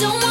don't